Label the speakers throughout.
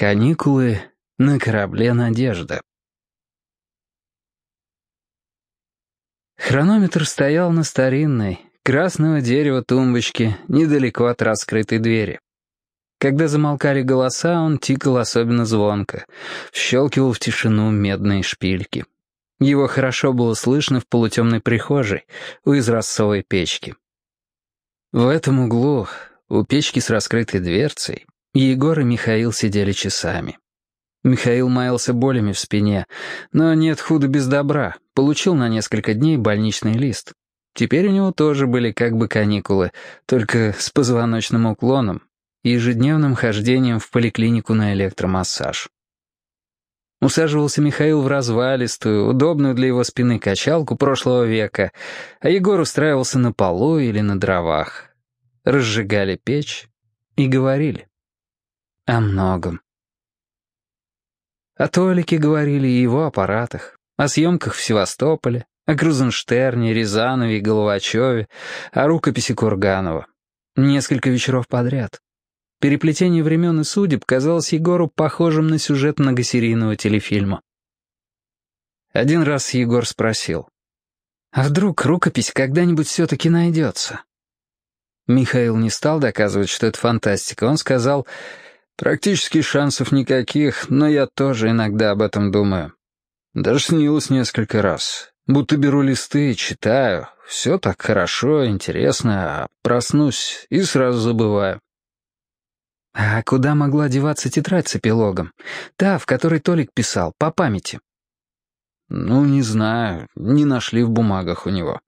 Speaker 1: Каникулы на корабле «Надежда». Хронометр стоял на старинной, красного дерева тумбочке, недалеко от раскрытой двери. Когда замолкали голоса, он тикал особенно звонко, щелкивал в тишину медные шпильки. Его хорошо было слышно в полутемной прихожей, у изразцовой печки. В этом углу, у печки с раскрытой дверцей, Егор и Михаил сидели часами. Михаил маялся болями в спине, но нет худа без добра, получил на несколько дней больничный лист. Теперь у него тоже были как бы каникулы, только с позвоночным уклоном и ежедневным хождением в поликлинику на электромассаж. Усаживался Михаил в развалистую, удобную для его спины качалку прошлого века, а Егор устраивался на полу или на дровах. Разжигали печь и говорили. О многом. О Толике говорили и его аппаратах, о съемках в Севастополе, о Крузенштерне, Рязанове и Головачеве, о рукописи Курганова. Несколько вечеров подряд. Переплетение времен и судеб казалось Егору похожим на сюжет многосерийного телефильма. Один раз Егор спросил, «А вдруг рукопись когда-нибудь все-таки найдется?» Михаил не стал доказывать, что это фантастика. Он сказал, Практически шансов никаких, но я тоже иногда об этом думаю. Даже снилось несколько раз. Будто беру листы читаю. Все так хорошо, интересно, а проснусь и сразу забываю. А куда могла деваться тетрадь с эпилогом? Та, в которой Толик писал, по памяти. Ну, не знаю, не нашли в бумагах у него.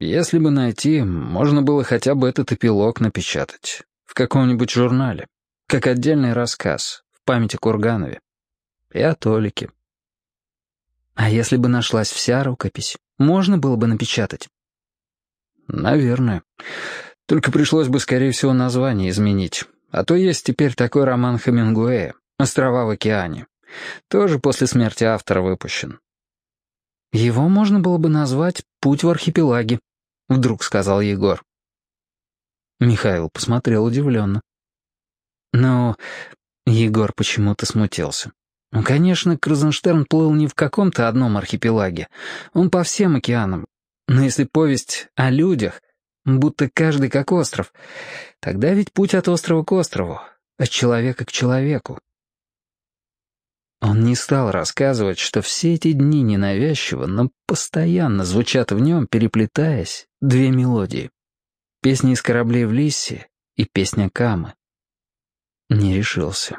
Speaker 1: Если бы найти, можно было хотя бы этот эпилог напечатать. В каком-нибудь журнале как отдельный рассказ в памяти Курганове. И о Толике. А если бы нашлась вся рукопись, можно было бы напечатать? Наверное. Только пришлось бы, скорее всего, название изменить. А то есть теперь такой роман Хемингуэя «Острова в океане». Тоже после смерти автора выпущен. Его можно было бы назвать «Путь в архипелаге», — вдруг сказал Егор. Михаил посмотрел удивленно. Но Егор почему-то смутился. Ну, конечно, Крузенштерн плыл не в каком-то одном архипелаге. Он по всем океанам. Но если повесть о людях, будто каждый как остров, тогда ведь путь от острова к острову, от человека к человеку. Он не стал рассказывать, что все эти дни ненавязчиво, но постоянно звучат в нем, переплетаясь, две мелодии. Песня из кораблей в Лиссе и песня Камы. Не решился.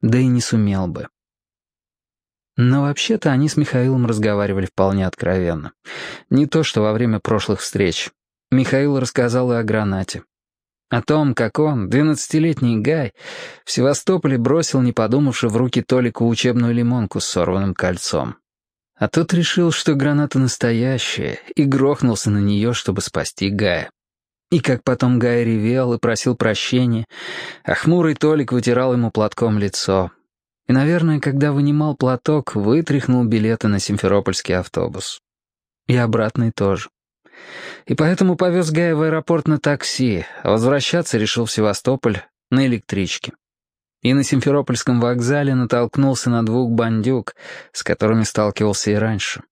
Speaker 1: Да и не сумел бы. Но вообще-то они с Михаилом разговаривали вполне откровенно. Не то, что во время прошлых встреч. Михаил рассказал и о гранате. О том, как он, двенадцатилетний Гай, в Севастополе бросил, не подумавши, в руки Толику учебную лимонку с сорванным кольцом. А тот решил, что граната настоящая, и грохнулся на нее, чтобы спасти Гая. И как потом Гай ревел и просил прощения, а хмурый Толик вытирал ему платком лицо. И, наверное, когда вынимал платок, вытряхнул билеты на симферопольский автобус. И обратный тоже. И поэтому повез Гая в аэропорт на такси, а возвращаться решил в Севастополь на электричке. И на Симферопольском вокзале натолкнулся на двух бандюк, с которыми сталкивался и раньше.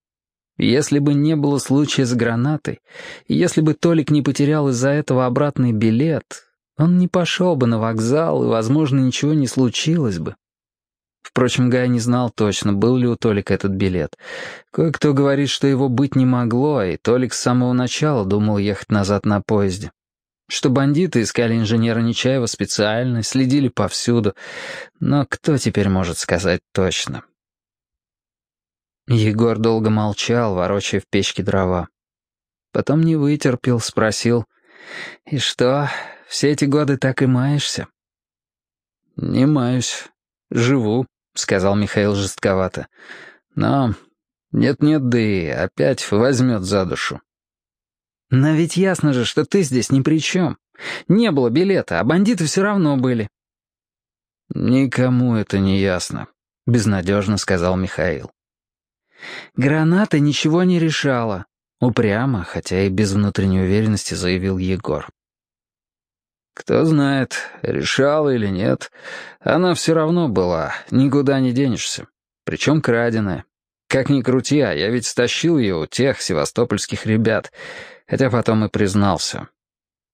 Speaker 1: Если бы не было случая с гранатой, если бы Толик не потерял из-за этого обратный билет, он не пошел бы на вокзал, и, возможно, ничего не случилось бы. Впрочем, Гай не знал точно, был ли у Толика этот билет. Кое-кто говорит, что его быть не могло, и Толик с самого начала думал ехать назад на поезде. Что бандиты искали инженера Нечаева специально, следили повсюду. Но кто теперь может сказать точно? Егор долго молчал, ворочая в печке дрова. Потом не вытерпел, спросил, «И что, все эти годы так и маешься?» «Не маюсь. Живу», — сказал Михаил жестковато. «Но нет-нет, да и опять возьмет за душу». «Но ведь ясно же, что ты здесь ни при чем. Не было билета, а бандиты все равно были».
Speaker 2: «Никому это не ясно», — безнадежно сказал Михаил.
Speaker 1: Граната ничего не решала. Упрямо, хотя и без внутренней уверенности, заявил Егор. Кто знает, решала или нет, она все равно была, никуда не денешься. Причем краденая. Как ни крути, а я ведь стащил ее у тех севастопольских ребят, хотя потом и признался.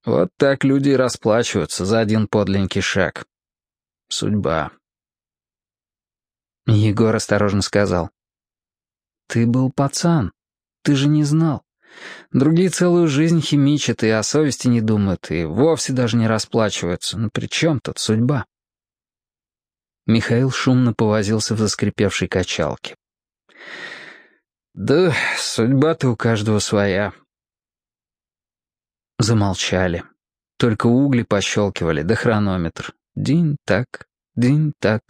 Speaker 1: Вот так люди и расплачиваются за один подленький шаг. Судьба.
Speaker 2: Егор осторожно сказал. «Ты был пацан. Ты же не знал. Другие целую жизнь химичат и о совести не думают, и вовсе даже не расплачиваются. Ну при чем тут судьба?» Михаил шумно повозился в заскрипевшей качалке.
Speaker 1: «Да судьба-то у каждого своя».
Speaker 2: Замолчали. Только угли пощелкивали, да хронометр. День так, день так.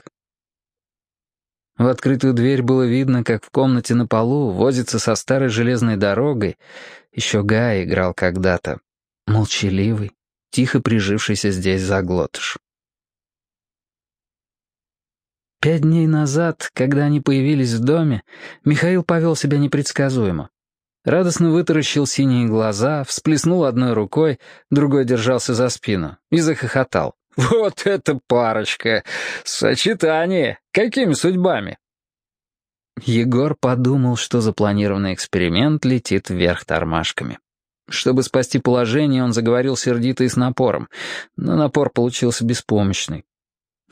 Speaker 2: В открытую дверь было видно, как в комнате на полу возится со старой железной дорогой. Еще Гай играл когда-то. Молчаливый, тихо прижившийся здесь заглотыш. Пять дней назад, когда они появились в доме, Михаил повел себя непредсказуемо. Радостно вытаращил синие глаза, всплеснул одной рукой, другой держался за спину и захохотал. «Вот это парочка! Сочетание! Какими судьбами?» Егор подумал, что запланированный эксперимент летит вверх тормашками. Чтобы спасти положение, он заговорил сердито и с напором, но напор получился беспомощный.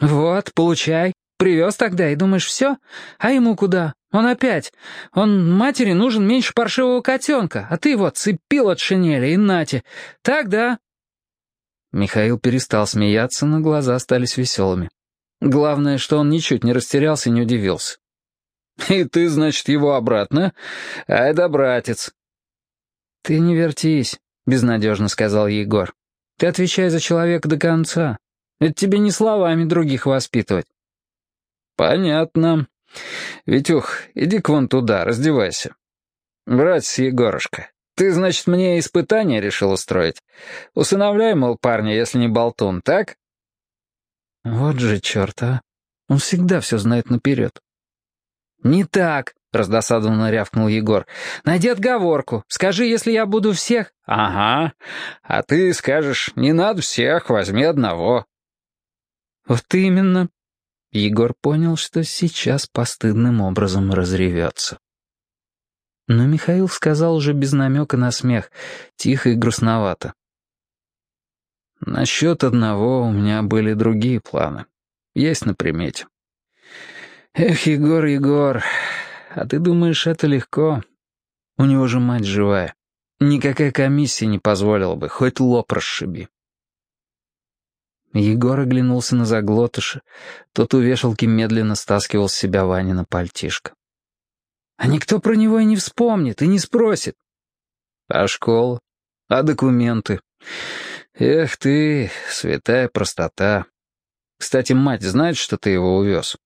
Speaker 2: «Вот, получай. Привез тогда и думаешь, все? А ему куда? Он опять. Он матери нужен меньше паршивого котенка, а ты вот цепил от шинели и нате. Так, да?» Михаил перестал смеяться, но глаза остались веселыми. Главное, что он ничуть не растерялся и не удивился.
Speaker 1: «И ты, значит, его обратно? Ай да братец!»
Speaker 2: «Ты не вертись», — безнадежно сказал Егор. «Ты отвечай за человека до конца. Это тебе не словами других воспитывать».
Speaker 1: «Понятно. Витюх, иди-ка вон туда, раздевайся. Братец Егорушка, ты, значит, мне испытание решил устроить? Усыновляй, мол, парня, если не болтун, так?»
Speaker 2: «Вот же черт, а! Он всегда все знает наперед».
Speaker 1: «Не так!» — раздосадованно рявкнул Егор. «Найди отговорку. Скажи, если я буду всех...» «Ага. А ты скажешь, не надо всех, возьми одного».
Speaker 2: «Вот именно». Егор понял, что сейчас постыдным образом разревется. Но Михаил сказал уже без намека на смех, тихо и грустновато.
Speaker 1: «Насчет одного у меня были другие планы. Есть на примете. Эх, Егор, Егор, а ты думаешь, это легко? У него же мать живая. Никакая комиссия не позволила бы, хоть лоб расшиби».
Speaker 2: Егор оглянулся на заглотыша. Тот у вешалки медленно стаскивал с себя Ванина пальтишко.
Speaker 1: А никто про него и не вспомнит, и не спросит. А школа? А документы? Эх ты, святая простота. Кстати, мать знает, что ты его увез?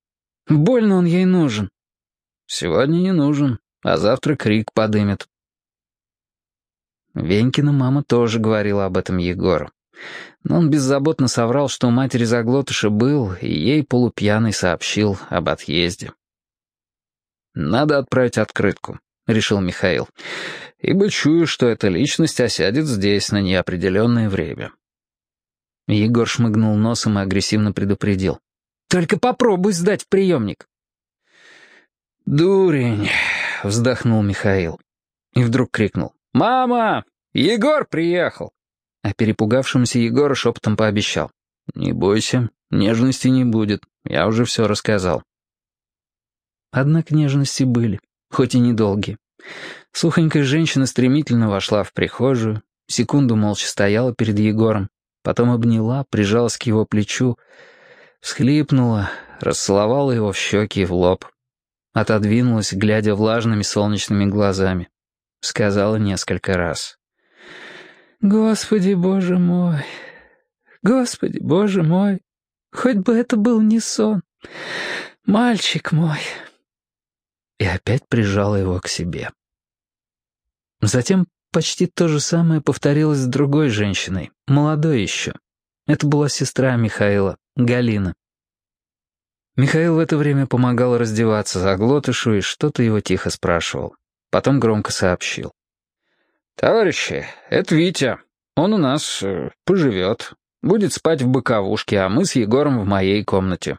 Speaker 2: Больно он ей нужен.
Speaker 1: Сегодня не нужен, а завтра крик подымет.
Speaker 2: Венькина мама тоже говорила об этом Егору. Но он беззаботно соврал, что у матери заглотыша был, и ей полупьяный сообщил об отъезде.
Speaker 1: «Надо отправить открытку», — решил Михаил. «Ибо чую, что эта личность осядет здесь на неопределенное время».
Speaker 2: Егор шмыгнул носом и агрессивно предупредил.
Speaker 1: «Только попробуй сдать в приемник».
Speaker 2: «Дурень», — вздохнул Михаил. И вдруг крикнул.
Speaker 1: «Мама! Егор приехал!»
Speaker 2: А перепугавшемуся Егору шепотом пообещал.
Speaker 1: «Не бойся, нежности не будет, я уже все рассказал».
Speaker 2: Однако нежности были, хоть и недолгие. Сухонькая женщина стремительно вошла в прихожую, секунду молча стояла перед Егором, потом обняла, прижалась к его плечу, всхлипнула, расцеловала его в щеки и в лоб. Отодвинулась, глядя влажными солнечными глазами. Сказала несколько раз. «Господи, Боже мой! Господи, Боже мой! Хоть бы это был не сон! Мальчик мой!» И опять прижала его к себе. Затем почти то же самое повторилось с другой женщиной, молодой еще. Это была сестра Михаила, Галина. Михаил в это время помогал раздеваться за глотышу и что-то его тихо спрашивал. Потом громко сообщил.
Speaker 1: «Товарищи, это Витя. Он у нас э, поживет. Будет спать в боковушке, а мы с Егором в моей комнате».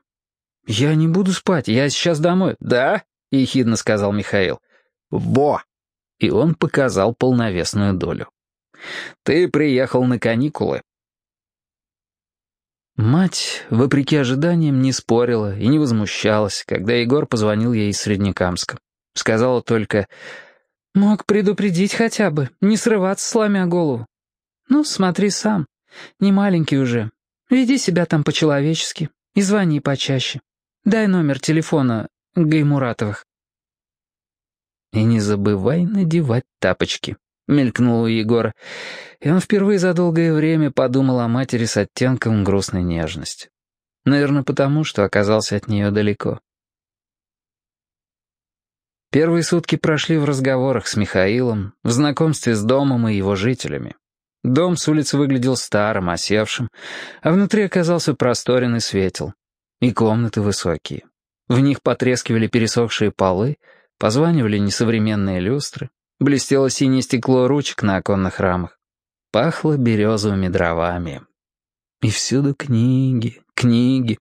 Speaker 2: «Я не буду спать, я сейчас домой».
Speaker 1: «Да?» — ехидно сказал Михаил. «Во!» И он показал полновесную долю. «Ты приехал на каникулы».
Speaker 2: Мать, вопреки ожиданиям, не спорила и не возмущалась, когда Егор позвонил ей из Среднекамска. Сказала только «Мог предупредить хотя бы, не срываться, сломя голову. Ну, смотри сам, не маленький уже. Веди себя там по-человечески и звони почаще. Дай номер телефона Гаймуратовых».
Speaker 1: «И не забывай надевать тапочки», — мелькнуло у Егора, и он впервые за долгое время подумал о матери с оттенком грустной нежности. Наверное, потому, что оказался от нее далеко. Первые сутки прошли в разговорах с Михаилом, в знакомстве с домом и его жителями. Дом с улицы выглядел старым, осевшим, а внутри оказался просторен и светел. И комнаты высокие. В них потрескивали пересохшие полы, позванивали несовременные люстры, блестело синее стекло ручек на оконных рамах. Пахло березовыми дровами. И всюду книги, книги.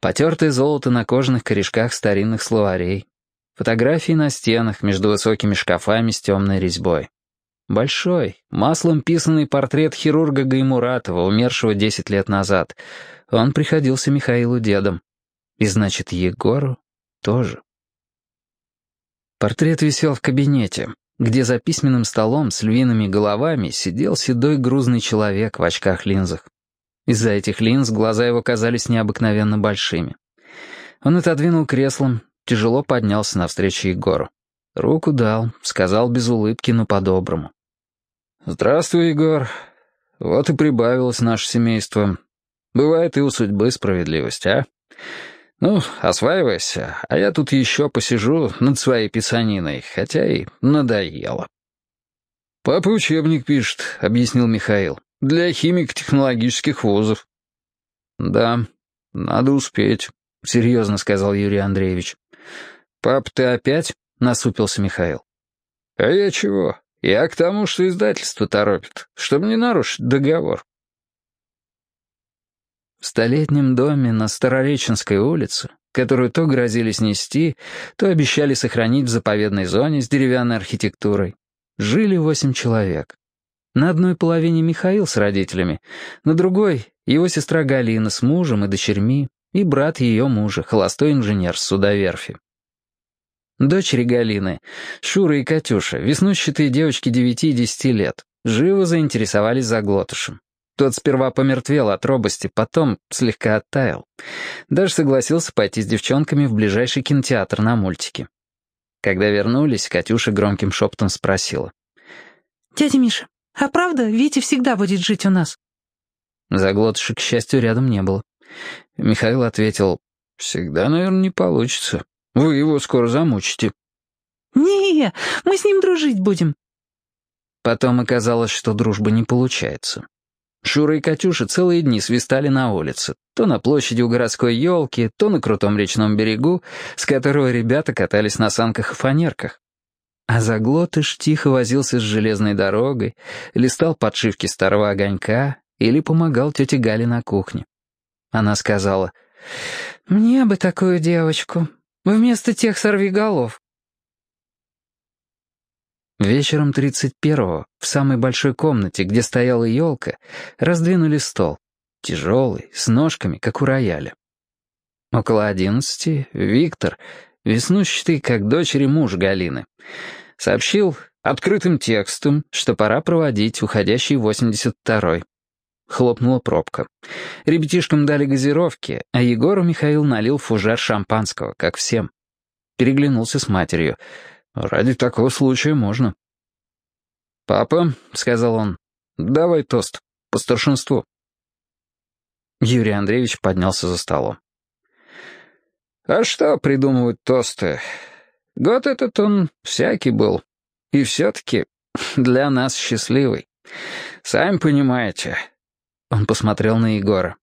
Speaker 1: Потертое золото на кожаных корешках старинных словарей. Фотографии на стенах между высокими шкафами с темной резьбой. Большой, маслом писанный портрет хирурга Гаймуратова, умершего 10 лет назад. Он приходился Михаилу дедом. И значит, Егору тоже. Портрет висел в кабинете, где за письменным столом с львиными головами сидел седой грузный человек в очках-линзах. Из-за этих линз глаза его казались необыкновенно большими. Он отодвинул креслом, тяжело поднялся навстречу Егору. Руку дал, сказал без улыбки, но по-доброму. «Здравствуй, Егор. Вот и прибавилось наше семейство. Бывает и у судьбы справедливость, а? Ну, осваивайся, а я тут еще посижу над своей писаниной, хотя и надоело». «Папа учебник пишет», — объяснил Михаил, — «для химико-технологических вузов». «Да, надо успеть», — серьезно сказал Юрий Андреевич. «Пап, ты опять?» — насупился Михаил. «А я чего? Я к тому, что издательство торопит, чтобы не нарушить договор». В столетнем доме на Старореченской улице, которую то грозили снести, то обещали сохранить в заповедной зоне с деревянной архитектурой, жили восемь человек. На одной половине Михаил с родителями, на другой — его сестра Галина с мужем и дочерьми, и брат ее мужа, холостой инженер с судоверфи. Дочери Галины, Шура и Катюша, веснущатые девочки девяти и десяти лет, живо заинтересовались заглотышем. Тот сперва помертвел от робости, потом слегка оттаял. Даже согласился пойти с девчонками в ближайший кинотеатр на мультики. Когда вернулись, Катюша громким шепотом спросила.
Speaker 3: «Дядя Миша, а правда Витя всегда будет жить у нас?»
Speaker 1: Заглотышек, к счастью, рядом не было. Михаил ответил, «Всегда, наверное, не получится». Вы его скоро замучите».
Speaker 3: «Не, мы с ним дружить будем».
Speaker 1: Потом оказалось, что дружба не получается. Шура и Катюша целые дни свистали на улице, то на площади у городской елки, то на крутом речном берегу, с которого ребята катались на санках и фанерках. А Заглотыш тихо возился с железной дорогой, листал подшивки старого огонька или помогал тете Гале на кухне. Она сказала, «Мне бы такую девочку, Вместо тех сорвиголов. Вечером 31-го, в самой большой комнате, где стояла елка, раздвинули стол. Тяжелый, с ножками, как у рояля. Около одиннадцати Виктор, веснущатый, как дочери муж Галины, сообщил открытым текстом, что пора проводить уходящий 82-й. Хлопнула пробка. Ребятишкам дали газировки, а Егору Михаил налил фужер шампанского, как всем. Переглянулся с матерью. «Ради такого случая можно». «Папа», — сказал он, — «давай тост, по старшинству». Юрий Андреевич поднялся за столом. «А что придумывать тосты? Год этот он всякий был. И все-таки для нас счастливый. Сами понимаете, он посмотрел на Егора.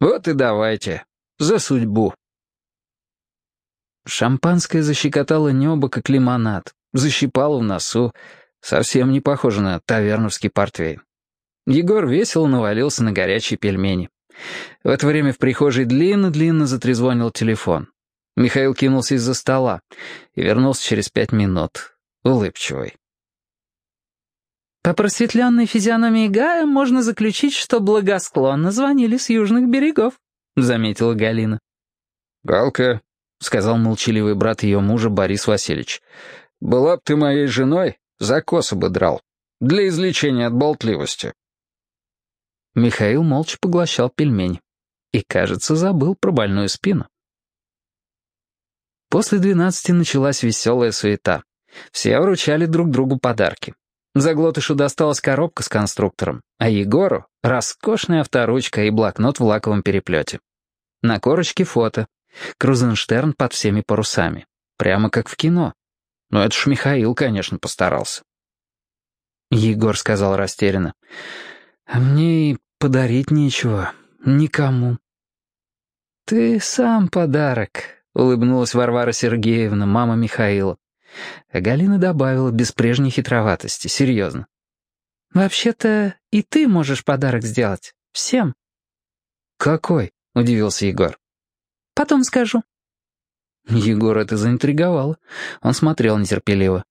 Speaker 1: «Вот и давайте. За судьбу». Шампанское защекотало небо, как лимонад, защипало в носу, совсем не похоже на таверновский портвейн. Егор весело навалился на горячие пельмени. В это время в прихожей длинно-длинно затрезвонил телефон. Михаил кинулся из-за стола и вернулся через пять минут, улыбчивый.
Speaker 3: По просветленной физиономии Гая можно заключить, что благосклонно звонили с южных берегов, — заметила Галина.
Speaker 1: «Галка», — сказал молчаливый брат ее мужа Борис Васильевич, — «была б ты моей женой, за косу бы драл, для излечения от болтливости». Михаил молча поглощал пельмень и, кажется, забыл про больную спину. После двенадцати началась веселая суета. Все вручали друг другу подарки. Заглотышу досталась коробка с конструктором, а Егору — роскошная авторучка и блокнот в лаковом переплете. На корочке фото. Крузенштерн под всеми парусами. Прямо как в кино. Но это ж Михаил, конечно, постарался. Егор сказал растерянно. «А мне и подарить нечего. Никому». «Ты сам подарок», — улыбнулась Варвара Сергеевна, мама Михаила. А Галина добавила без прежней хитроватости, серьезно.
Speaker 3: «Вообще-то и ты можешь подарок сделать. Всем».
Speaker 1: «Какой?» — удивился Егор.
Speaker 3: «Потом скажу».
Speaker 1: Егор это заинтриговало. Он смотрел нетерпеливо.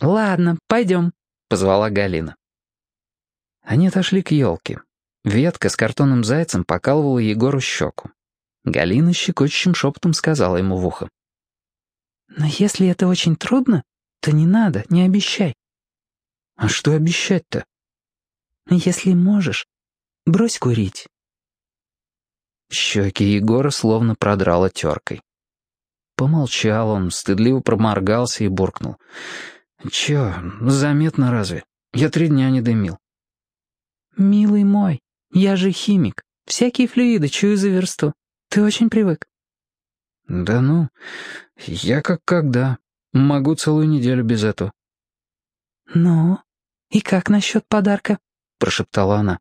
Speaker 3: «Ладно, пойдем», — позвала Галина.
Speaker 1: Они отошли к елке. Ветка с картонным зайцем покалывала Егору щеку. Галина щекочущим шепотом сказала ему в ухо.
Speaker 3: «Но если это очень трудно, то не надо, не обещай».
Speaker 1: «А что обещать-то?»
Speaker 3: «Если можешь, брось курить».
Speaker 1: Щеки Егора словно продрало теркой. Помолчал он, стыдливо проморгался и буркнул. «Чё, заметно разве? Я три дня не дымил».
Speaker 3: «Милый мой, я же химик. Всякие флюиды чую за версту. Ты очень привык».
Speaker 1: «Да ну, я как когда. Могу целую неделю без этого».
Speaker 3: «Ну, и как насчет подарка?» — прошептала она.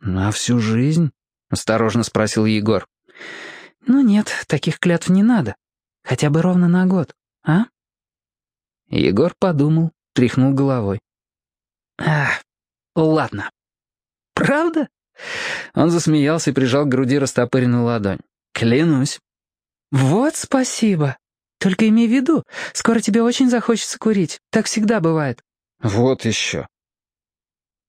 Speaker 1: «На всю жизнь?» — осторожно спросил Егор.
Speaker 3: «Ну нет, таких клятв не надо. Хотя бы ровно на год, а?»
Speaker 1: Егор подумал, тряхнул головой.
Speaker 3: «Ах, ладно». «Правда?»
Speaker 1: Он засмеялся и прижал к груди растопыренную ладонь. «Клянусь».
Speaker 3: «Вот спасибо. Только имей в виду, скоро тебе очень захочется курить. Так всегда бывает».
Speaker 1: «Вот еще».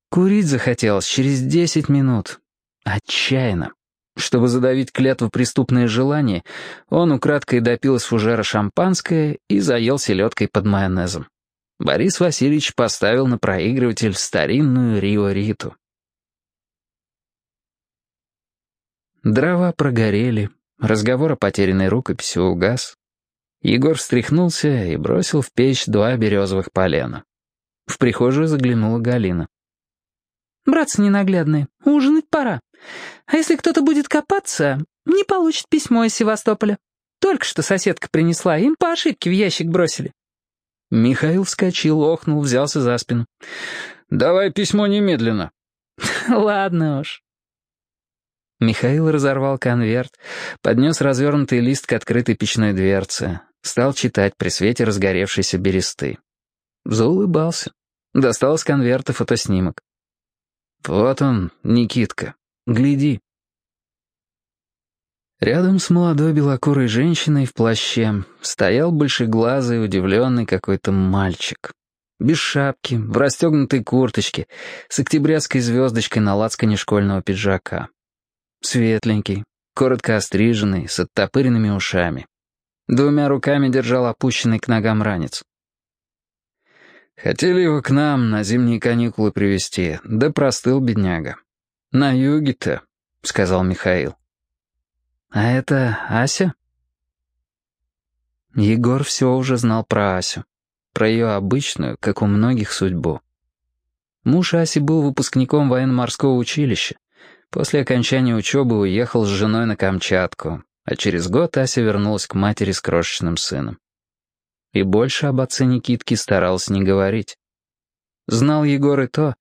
Speaker 1: Курить захотелось через десять минут. Отчаянно. Чтобы задавить клятву преступное желание, он украдкой допил из фужера шампанское и заел селедкой под майонезом. Борис Васильевич поставил на проигрыватель старинную Рио-Риту. Дрова прогорели, Разговор о потерянной рукописи угас. Егор встряхнулся и бросил в печь два березовых полена. В прихожую заглянула Галина.
Speaker 3: «Братцы ненаглядные, ужинать пора. А если кто-то будет копаться, не получит письмо из Севастополя. Только что соседка принесла, им по ошибке в ящик бросили».
Speaker 1: Михаил вскочил, охнул, взялся за спину. «Давай письмо немедленно».
Speaker 3: «Ладно уж».
Speaker 1: Михаил разорвал конверт, поднес развернутый лист к открытой печной дверце, стал читать при свете разгоревшейся бересты. Заулыбался. Достал из конверта фотоснимок. «Вот он, Никитка. Гляди». Рядом с молодой белокурой женщиной в плаще стоял большеглазый, удивленный какой-то мальчик. Без шапки, в расстегнутой курточке, с октябрятской звездочкой на лацкане школьного пиджака. Светленький, коротко остриженный, с оттопыренными ушами. Двумя руками держал опущенный к ногам ранец. Хотели его к нам на зимние каникулы привезти, да простыл бедняга. «На юге-то», — сказал Михаил. «А это Ася?» Егор все уже знал про Асю, про ее обычную, как у многих, судьбу. Муж Аси был выпускником военно-морского училища, После окончания учебы уехал с женой на Камчатку, а через год Ася вернулась к матери с крошечным сыном. И больше об отце Никитки старалась не говорить. Знал Егор и то,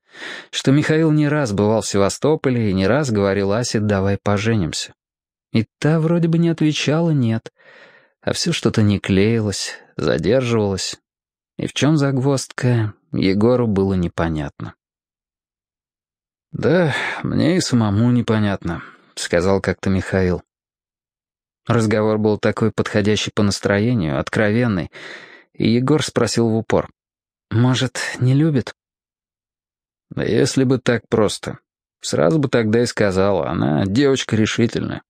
Speaker 1: что Михаил не раз бывал в Севастополе и не раз говорил Асе «давай поженимся». И та вроде бы не отвечала «нет», а все что-то не клеилось, задерживалось. И в чем загвоздка, Егору было непонятно. «Да, мне и самому непонятно», — сказал как-то Михаил. Разговор был такой подходящий по настроению, откровенный, и Егор спросил в упор. «Может, не любит?» «Да если бы так просто. Сразу бы тогда и сказала, она девочка решительная».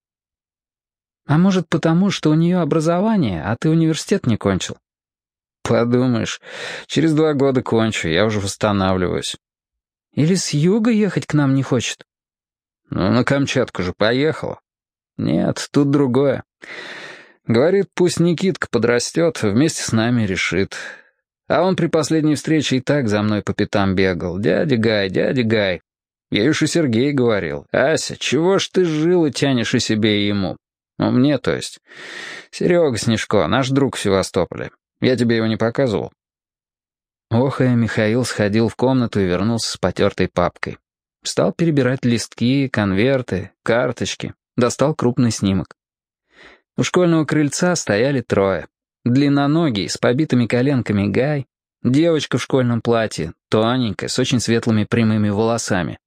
Speaker 3: «А может, потому, что у нее образование, а ты университет не кончил?»
Speaker 1: «Подумаешь, через два года кончу, я уже восстанавливаюсь».
Speaker 3: «Или с юга ехать к нам не хочет?»
Speaker 1: «Ну, на Камчатку же поехала». «Нет, тут другое. Говорит, пусть Никитка подрастет, вместе с нами решит. А он при последней встрече и так за мной по пятам бегал. Дядя Гай, дядя Гай. Я уж и Сергей говорил. Ася, чего ж ты жил и тянешь и себе, и ему? Ну, мне, то есть. Серега Снежко, наш друг в Севастополе. Я тебе его не показывал».
Speaker 2: Охая, Михаил сходил в комнату и вернулся с потертой папкой. Стал перебирать листки, конверты, карточки. Достал крупный снимок. У школьного крыльца стояли трое. Длинноногий, с побитыми коленками Гай, девочка в школьном платье, тоненькая, с очень светлыми прямыми волосами,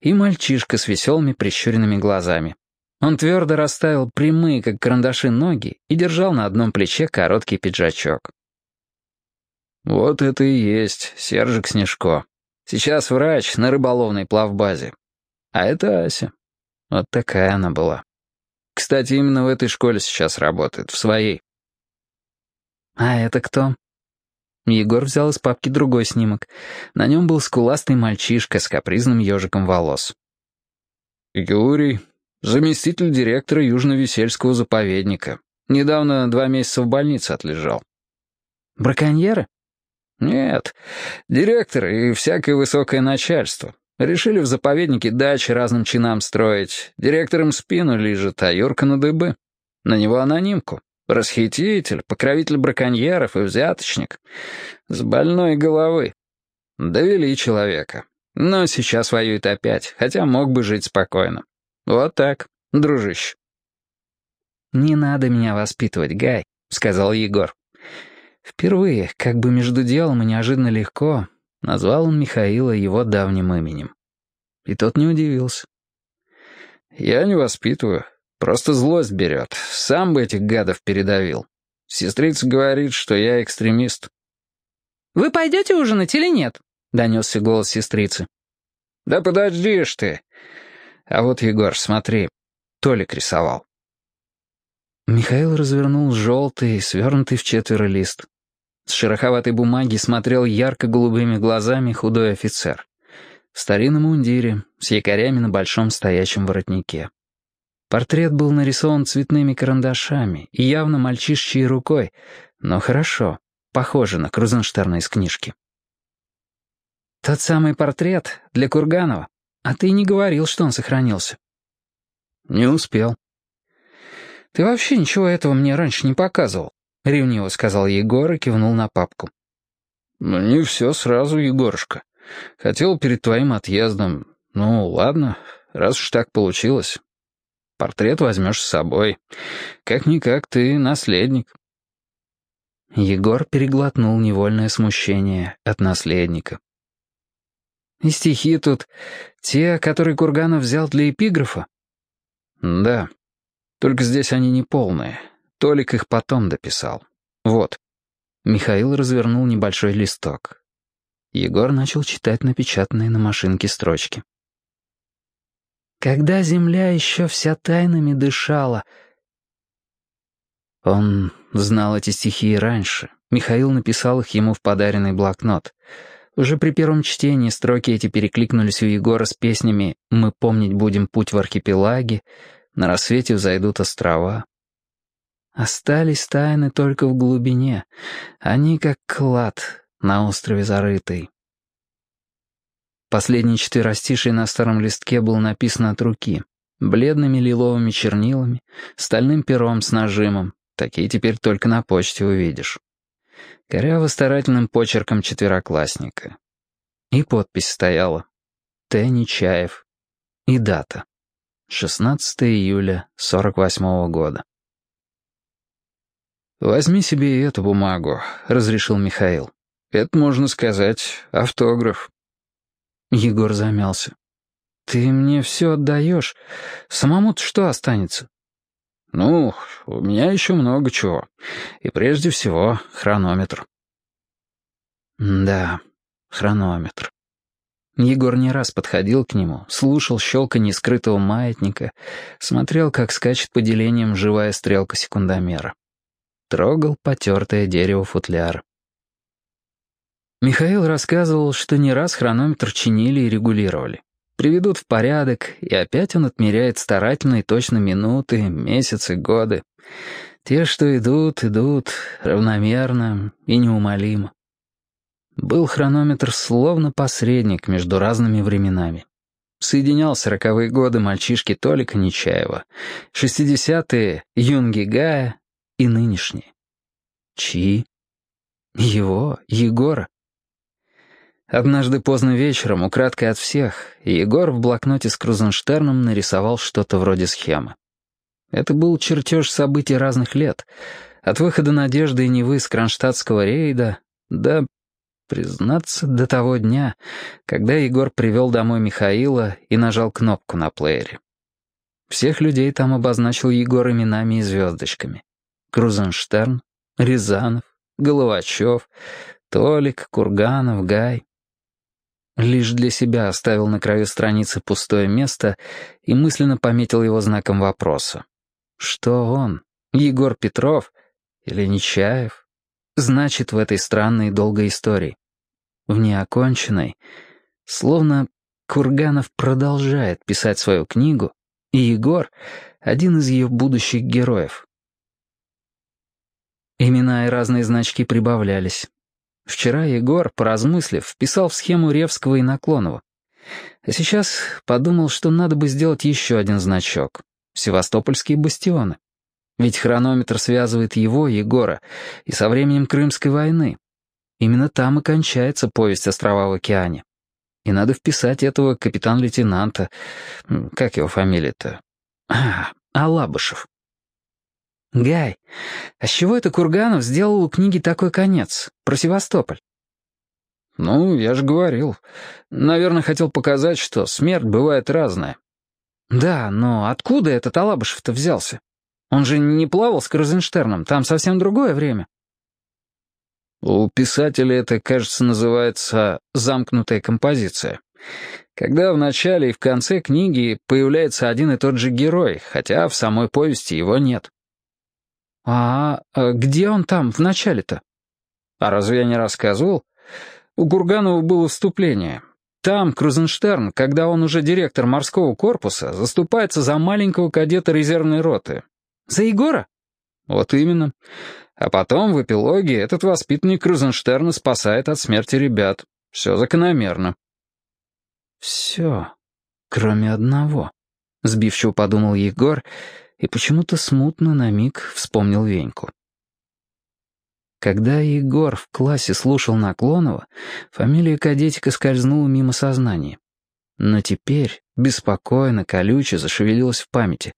Speaker 2: и мальчишка с веселыми прищуренными глазами. Он твердо расставил прямые, как карандаши, ноги и держал на одном плече короткий пиджачок.
Speaker 1: «Вот это и есть Сержик Снежко. Сейчас врач на рыболовной плавбазе. А это Ася. Вот такая она была. Кстати, именно в этой школе сейчас работает, в своей».
Speaker 2: «А это кто?» Егор взял из папки другой снимок. На нем был скуластый мальчишка с капризным ежиком волос.
Speaker 1: «Юрий, Заместитель директора Южно-Весельского заповедника. Недавно два месяца в больнице отлежал.
Speaker 2: Браконьеры?
Speaker 1: Нет, директор и всякое высокое начальство. Решили в заповеднике дачи разным чинам строить. Директором спину лежит, а Юрка на дыбы. На него анонимку. Расхититель, покровитель браконьеров и взяточник. С больной головы. Довели человека. Но сейчас воюет опять, хотя мог бы жить спокойно. «Вот так, дружище».
Speaker 2: «Не надо меня воспитывать, Гай», — сказал Егор. Впервые, как бы между делом и неожиданно легко, назвал он Михаила его давним именем. И тот не удивился.
Speaker 1: «Я не воспитываю. Просто злость берет. Сам бы этих гадов передавил. Сестрица говорит, что я экстремист».
Speaker 3: «Вы пойдете ужинать или нет?» — донесся голос сестрицы.
Speaker 1: «Да подожди ж ты. А вот, Егор, смотри, Толик рисовал».
Speaker 2: Михаил развернул желтый, свернутый в четверо лист. С шероховатой бумаги смотрел ярко-голубыми глазами худой офицер. В старинном мундире, с якорями на большом стоящем воротнике. Портрет был нарисован цветными карандашами и явно мальчишчей рукой, но хорошо, похоже на Крузенштерна из книжки.
Speaker 3: «Тот самый портрет для Курганова», «А ты не говорил, что он сохранился».
Speaker 1: «Не успел».
Speaker 3: «Ты вообще ничего этого мне раньше не показывал», — ревниво сказал Егор и кивнул на папку.
Speaker 1: «Ну, не все сразу, Егорушка. Хотел перед твоим отъездом. Ну, ладно, раз уж так получилось. Портрет возьмешь с собой. Как-никак ты наследник».
Speaker 2: Егор переглотнул невольное смущение от наследника.
Speaker 3: И стихи тут те, которые Курганов взял для эпиграфа?
Speaker 1: Да. Только здесь они не полные. Толик их потом дописал. Вот.
Speaker 2: Михаил развернул небольшой листок. Егор начал читать напечатанные на машинке строчки.
Speaker 3: «Когда земля еще вся тайнами дышала...»
Speaker 2: Он знал эти стихи и раньше. Михаил написал их ему в подаренный блокнот — уже при первом чтении строки эти перекликнулись у Егора с песнями «Мы помнить будем путь в архипелаге», «На рассвете взойдут острова». Остались тайны только в глубине, они как клад на острове зарытый. Последний четверостиший на старом листке был написан от руки, бледными лиловыми чернилами, стальным пером с нажимом, такие теперь только на почте увидишь коряво-старательным почерком четвероклассника. И подпись стояла «Т. Нечаев». И дата. 16 июля 48 -го года.
Speaker 1: «Возьми себе и эту бумагу», — разрешил Михаил. «Это, можно сказать, автограф».
Speaker 2: Егор замялся.
Speaker 1: ты мне все отдаешь. Самому-то что останется?» «Ну, у меня еще много чего. И прежде всего хронометр».
Speaker 2: «Да, хронометр». Егор не раз подходил к нему, слушал щелканье скрытого маятника, смотрел, как скачет по делениям живая стрелка секундомера. Трогал потертое дерево футляра. Михаил рассказывал, что не раз хронометр чинили и регулировали. Приведут в порядок, и опять он отмеряет старательно и точно минуты, месяцы, годы. Те, что идут, идут, равномерно и неумолимо. Был хронометр словно посредник между разными временами. Соединял сороковые годы мальчишки Толика Нечаева, шестидесятые — Юнги Гая и нынешние. Чьи? Его, Егора. Однажды поздно вечером, украдкой от всех, Егор в блокноте с Крузенштерном нарисовал что-то вроде схемы. Это был чертеж событий разных лет, от выхода Надежды и Невы с кронштадтского рейда до, признаться, до того дня, когда Егор привел домой Михаила и нажал кнопку на плеере. Всех людей там обозначил Егор именами и звездочками. Крузенштерн, Рязанов, Головачев, Толик, Курганов, Гай. Лишь для себя оставил на краю страницы пустое место и мысленно пометил его знаком вопроса. Что он, Егор Петров или Нечаев, значит в этой странной долгой истории? В неоконченной, словно Курганов продолжает писать свою книгу, и Егор — один из ее будущих героев. Имена и разные значки прибавлялись. Вчера Егор, поразмыслив, вписал в схему Ревского и Наклонова. А сейчас подумал, что надо бы сделать еще один значок. Севастопольские бастионы. Ведь хронометр связывает его, Егора, и со временем Крымской войны. Именно там и кончается повесть «Острова в океане». И надо вписать этого капитан-лейтенанта... Как его фамилия-то? А, Алабышев. «Гай, а с чего это Курганов сделал у книги такой конец? Про Севастополь?»
Speaker 1: «Ну, я же говорил. Наверное, хотел показать, что смерть бывает разная».
Speaker 2: «Да, но откуда этот Алабышев-то взялся? Он же не плавал с Крузенштерном, там совсем другое время».
Speaker 1: У писателя это, кажется, называется «замкнутая композиция». Когда в начале и в конце книги появляется один и тот же герой, хотя в самой повести его нет.
Speaker 2: «А, а где он там в начале-то?»
Speaker 1: «А разве я не рассказывал? У Курганова было вступление. Там Крузенштерн, когда он уже директор морского корпуса, заступается за маленького кадета резервной роты».
Speaker 2: «За Егора?»
Speaker 1: «Вот именно. А потом, в эпилоге, этот воспитанник Крузенштерна спасает от смерти ребят. Все закономерно».
Speaker 2: «Все, кроме одного», — сбивчиво подумал Егор, — и почему-то смутно на миг вспомнил Веньку. Когда Егор в классе слушал Наклонова, фамилия кадетика скользнула мимо сознания. Но теперь беспокойно, колюче зашевелилась в памяти.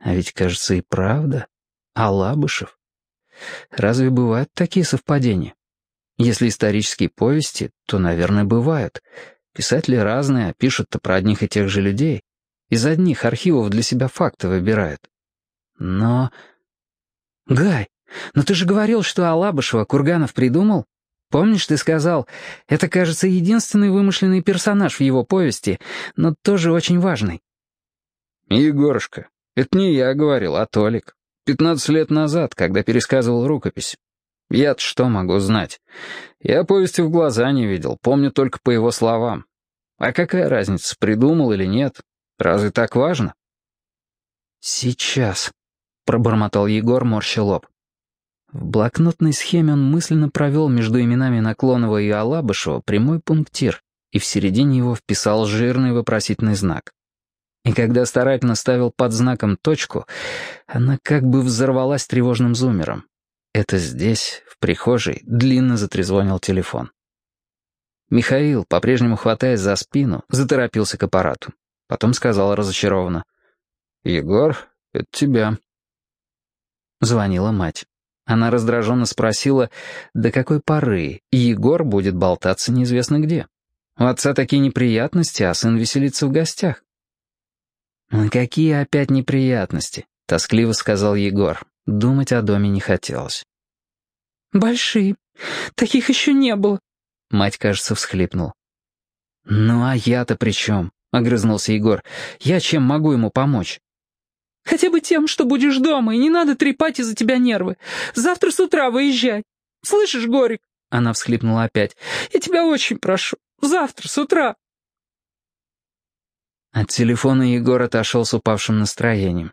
Speaker 2: А ведь, кажется, и правда. Алабышев. Разве бывают такие совпадения? Если исторические повести, то, наверное, бывают. Писатели разные, а пишут-то про одних и тех же людей. Из одних архивов для себя факты выбирают. Но... Гай, но ты же говорил, что Алабышева Курганов придумал? Помнишь, ты сказал, это, кажется, единственный вымышленный персонаж в его повести, но тоже очень важный.
Speaker 1: Егорушка, это не я говорил, а Толик. Пятнадцать лет назад, когда пересказывал рукопись. Я-то что могу знать? Я повести в глаза не видел, помню только по его словам. А какая разница, придумал или нет? Разве так важно?»
Speaker 2: «Сейчас», — пробормотал Егор, морща лоб. В блокнотной схеме он мысленно провел между именами Наклонова и Алабышева прямой пунктир и в середине его вписал жирный вопросительный знак. И когда старательно ставил под знаком точку, она как бы взорвалась тревожным зумером. Это здесь, в прихожей, длинно затрезвонил телефон. Михаил, по-прежнему хватаясь за спину, заторопился к аппарату. Потом сказала разочарованно.
Speaker 1: «Егор, это тебя».
Speaker 2: Звонила мать. Она раздраженно спросила, до какой поры Егор будет болтаться неизвестно где.
Speaker 1: У отца такие неприятности, а сын веселится в гостях». «Ну какие опять неприятности?» — тоскливо сказал Егор. Думать о доме не хотелось.
Speaker 3: «Большие. Таких еще не было».
Speaker 1: Мать, кажется, всхлипнула. «Ну а я-то при чем?» — огрызнулся Егор. «Я чем могу ему помочь?»
Speaker 3: «Хотя бы тем, что будешь дома, и не надо трепать из-за тебя нервы. Завтра с утра выезжай. Слышишь, Горик?» Она всхлипнула опять. «Я тебя очень прошу. Завтра с утра».
Speaker 1: От телефона Егор отошел с упавшим настроением.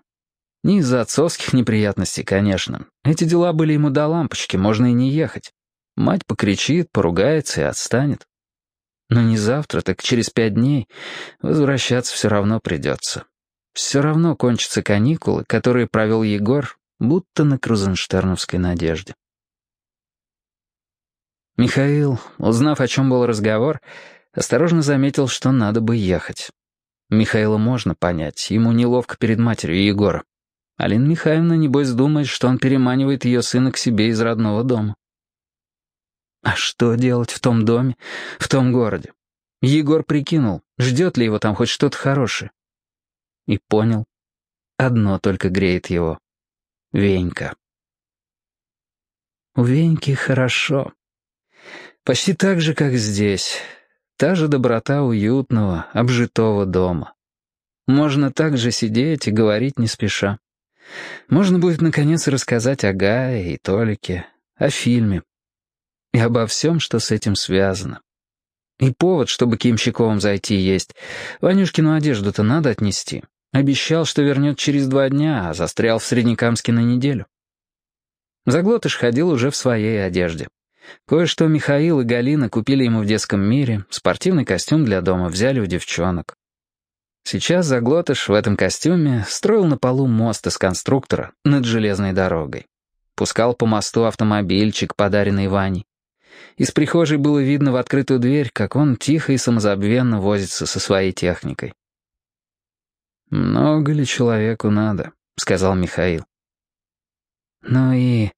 Speaker 1: Не из-за отцовских неприятностей, конечно. Эти дела были ему до лампочки, можно и не ехать. Мать покричит, поругается и отстанет. Но не завтра, так через пять дней возвращаться все равно придется. Все равно кончатся каникулы, которые провел Егор, будто на Крузенштерновской надежде. Михаил, узнав, о чем был разговор, осторожно заметил, что надо бы ехать. Михаила можно понять, ему неловко перед матерью Егора. Алина Михайловна, небось, думает, что он переманивает ее сына к себе из родного дома. А что делать в том доме, в том городе? Егор прикинул, ждет ли его там хоть что-то хорошее. И понял, одно только греет его — Венька. У Веньки хорошо. Почти так же, как здесь. Та же доброта уютного, обжитого дома. Можно также сидеть и говорить не спеша. Можно будет, наконец, рассказать о Гае и Толике, о фильме. И обо всем, что с этим связано. И повод, чтобы к Ямщиковым зайти, есть. Ванюшкину одежду-то надо отнести. Обещал, что вернет через два дня, а застрял в Среднекамске на неделю. Заглотыш ходил уже в своей одежде. Кое-что Михаил и Галина купили ему в детском мире, спортивный костюм для дома взяли у девчонок. Сейчас Заглотыш в этом костюме строил на полу мост из конструктора над железной дорогой. Пускал по мосту автомобильчик, подаренный Ваней. Из прихожей было видно в открытую дверь, как он тихо и самозабвенно возится со своей техникой. «Много ли человеку надо?» — сказал Михаил. «Ну и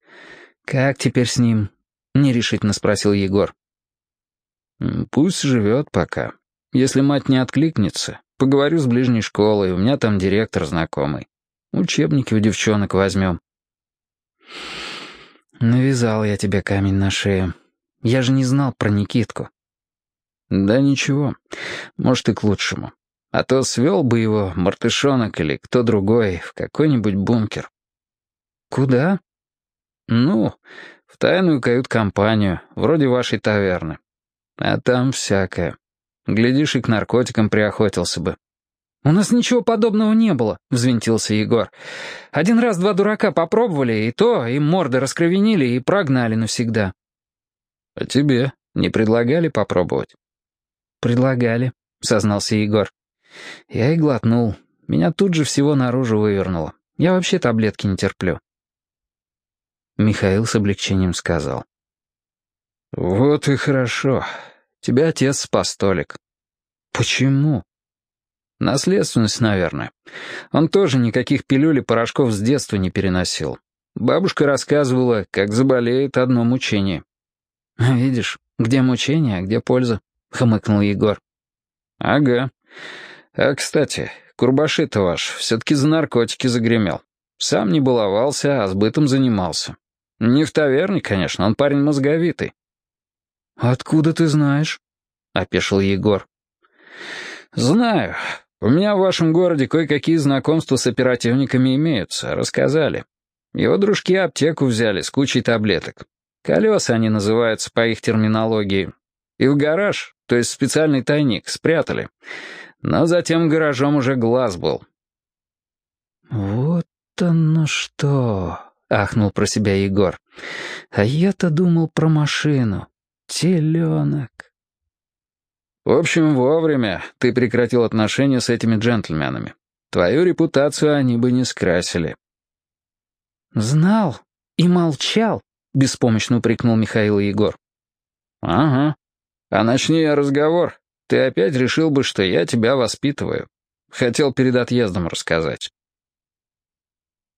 Speaker 1: как теперь с ним?» — нерешительно спросил Егор. «Пусть живет пока. Если мать не откликнется, Поговорю с ближней школой, у меня там директор знакомый. Учебники у девчонок возьмем. Навязал я тебе камень на шею. Я же не знал про Никитку. Да ничего, может и к лучшему. А то свел бы его мартышонок или кто другой в какой-нибудь бункер. Куда? Ну, в тайную кают-компанию, вроде вашей таверны. А там всякое. Глядишь, и к наркотикам приохотился бы. «У нас ничего подобного не было», — взвинтился Егор. «Один раз два дурака попробовали, и то им морды раскровенили и прогнали навсегда». «А тебе не предлагали попробовать?» «Предлагали», — сознался Егор. Я и глотнул. Меня тут же всего наружу вывернуло. Я вообще таблетки не терплю. Михаил с облегчением сказал. «Вот и хорошо. Тебя отец спас, Толик». «Почему?» «Наследственность, наверное. Он тоже никаких пилюль и порошков с детства не переносил. Бабушка рассказывала, как заболеет одно мучение». «Видишь, где мучение, а где польза», — хмыкнул Егор. «Ага. А, кстати, Курбаши-то ваш все-таки за наркотики загремел. Сам не баловался, а сбытом занимался. Не в таверне, конечно, он парень мозговитый». «Откуда ты знаешь?» — опешил Егор. «Знаю. У меня в вашем городе кое-какие знакомства с оперативниками имеются, рассказали. Его дружки аптеку взяли с кучей таблеток. Колеса они называются по их терминологии. И в гараж, то есть специальный тайник, спрятали. Но затем гаражом уже глаз был». «Вот оно что!» — ахнул про себя Егор. «А я-то думал про машину». Теленок.
Speaker 2: В общем, вовремя ты прекратил отношения с этими джентльменами. Твою репутацию они бы не скрасили.
Speaker 3: Знал и молчал, беспомощно упрекнул Михаил Егор.
Speaker 2: Ага. А начни я разговор, ты опять решил бы, что я тебя воспитываю. Хотел перед отъездом рассказать.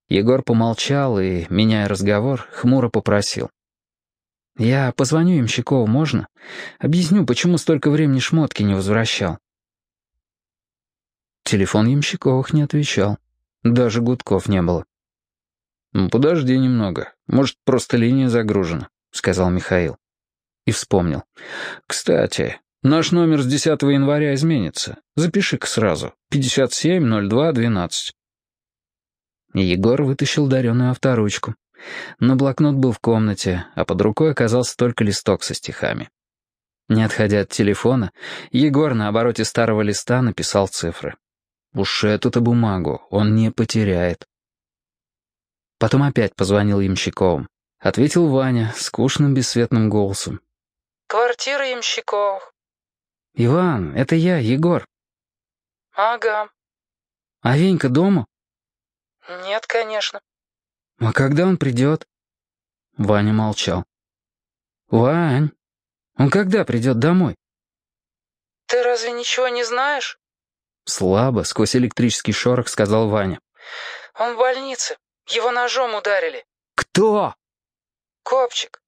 Speaker 1: Егор помолчал и, меняя разговор, хмуро попросил.
Speaker 2: Я позвоню Ямщикову, можно? Объясню, почему столько времени шмотки не возвращал». Телефон Ямщиковых не отвечал. Даже гудков не было.
Speaker 1: «Ну, «Подожди немного. Может, просто линия загружена», — сказал Михаил. И вспомнил. «Кстати, наш номер с 10 января изменится. Запиши-ка сразу. 570212».
Speaker 2: Егор вытащил дареную авторучку. Но блокнот был в комнате, а под рукой оказался только листок со стихами. Не отходя от телефона, Егор на обороте старого листа написал цифры. Уж эту-то бумагу он не потеряет. Потом опять позвонил Ямщиковым. Ответил Ваня скучным бесцветным голосом.
Speaker 3: «Квартира Ямщиковых».
Speaker 2: «Иван, это я, Егор».
Speaker 3: «Ага».
Speaker 2: «А Венька дома?»
Speaker 3: «Нет, конечно».
Speaker 2: «А когда он придет?» Ваня молчал. «Вань, он когда придет домой?»
Speaker 3: «Ты разве ничего не знаешь?»
Speaker 2: Слабо, сквозь электрический шорох, сказал Ваня.
Speaker 3: «Он в больнице. Его ножом ударили».
Speaker 2: «Кто?»
Speaker 3: «Копчик.